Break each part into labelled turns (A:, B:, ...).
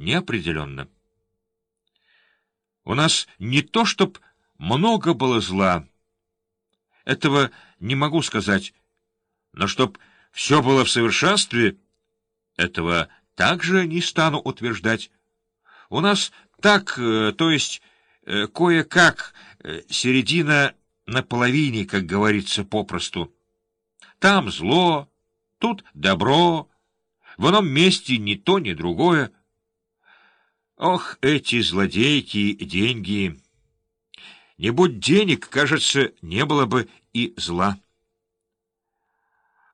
A: неопределенно. У нас не то, чтоб много было зла, этого не могу сказать, но чтоб все было в совершенстве, этого также не стану утверждать. У нас так, э, то есть э, кое-как, э, середина на половине, как говорится попросту. Там зло, тут добро, в ином месте ни то, ни другое. Ох, эти злодейки, деньги! Не будь денег, кажется, не было бы и зла.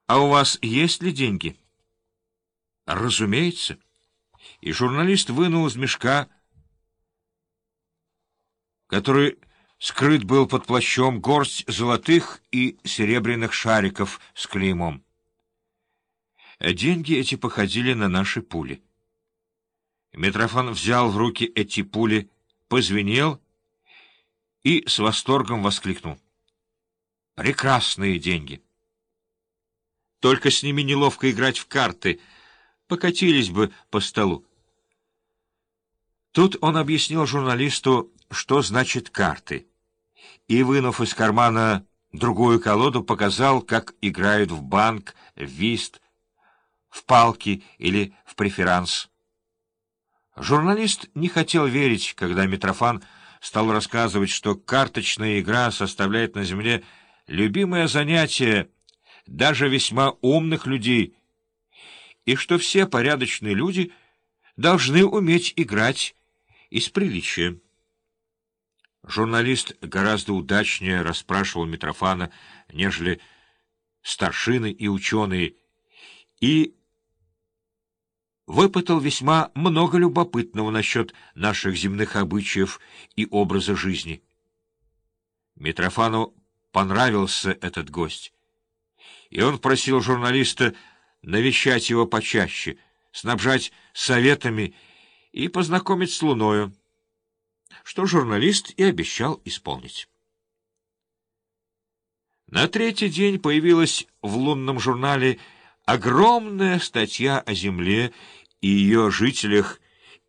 A: А у вас есть ли деньги? Разумеется. И журналист вынул из мешка, который скрыт был под плащом, горсть золотых и серебряных шариков с клеймом. Деньги эти походили на наши пули. Митрофан взял в руки эти пули, позвенел и с восторгом воскликнул. «Прекрасные деньги!» Только с ними неловко играть в карты, покатились бы по столу. Тут он объяснил журналисту, что значит карты, и, вынув из кармана другую колоду, показал, как играют в банк, в вист, в палки или в преферанс. Журналист не хотел верить, когда Митрофан стал рассказывать, что карточная игра составляет на земле любимое занятие даже весьма умных людей, и что все порядочные люди должны уметь играть из приличия. Журналист гораздо удачнее расспрашивал Митрофана, нежели старшины и ученые, и выпытал весьма много любопытного насчет наших земных обычаев и образа жизни. Митрофану понравился этот гость, и он просил журналиста навещать его почаще, снабжать советами и познакомить с Луною, что журналист и обещал исполнить. На третий день появилась в лунном журнале огромная статья о Земле и ее жителях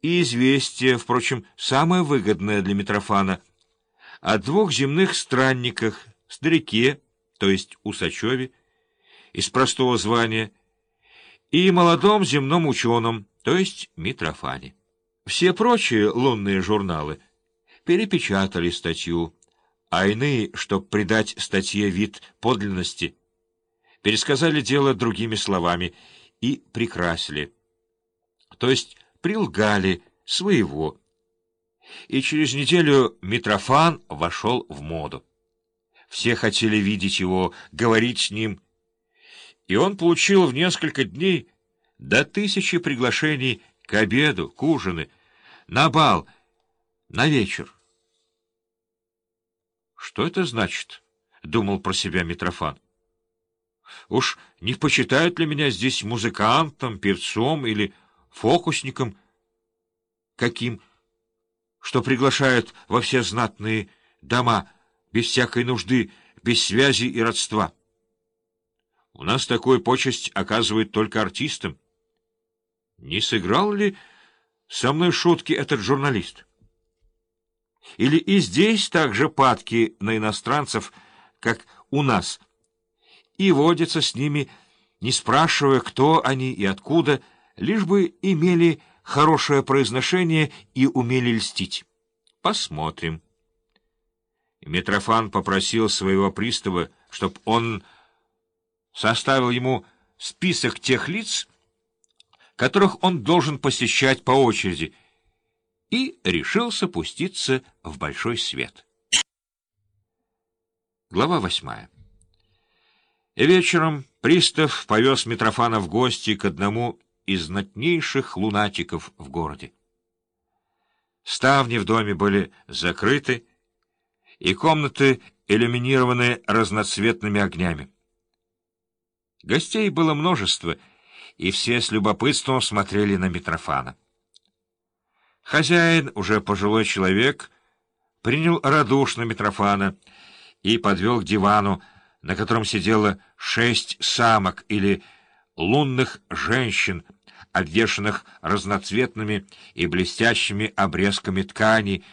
A: и известие, впрочем, самое выгодное для Митрофана, о двух земных странниках, старике, то есть Усачеве, из простого звания, и молодом земном ученом, то есть Митрофане. Все прочие лунные журналы перепечатали статью, а иные, чтобы придать статье вид подлинности, пересказали дело другими словами и прикрасили, то есть прилгали своего. И через неделю Митрофан вошел в моду. Все хотели видеть его, говорить с ним, и он получил в несколько дней до тысячи приглашений к обеду, к ужину, на бал, на вечер. «Что это значит?» — думал про себя Митрофан. Уж не почитают ли меня здесь музыкантом, певцом или фокусником каким, что приглашают во все знатные дома, без всякой нужды, без связи и родства? У нас такую почесть оказывают только артистам. Не сыграл ли со мной шутки этот журналист? Или и здесь так же падки на иностранцев, как у нас — и водится с ними, не спрашивая, кто они и откуда, лишь бы имели хорошее произношение и умели льстить. Посмотрим. Митрофан попросил своего пристава, чтобы он составил ему список тех лиц, которых он должен посещать по очереди, и решился пуститься в большой свет. Глава восьмая Вечером пристав повез Митрофана в гости к одному из знатнейших лунатиков в городе. Ставни в доме были закрыты, и комнаты иллюминированы разноцветными огнями. Гостей было множество, и все с любопытством смотрели на Митрофана. Хозяин, уже пожилой человек, принял радушно Митрофана и подвел к дивану, на котором сидело шесть самок или лунных женщин, обвешанных разноцветными и блестящими обрезками ткани,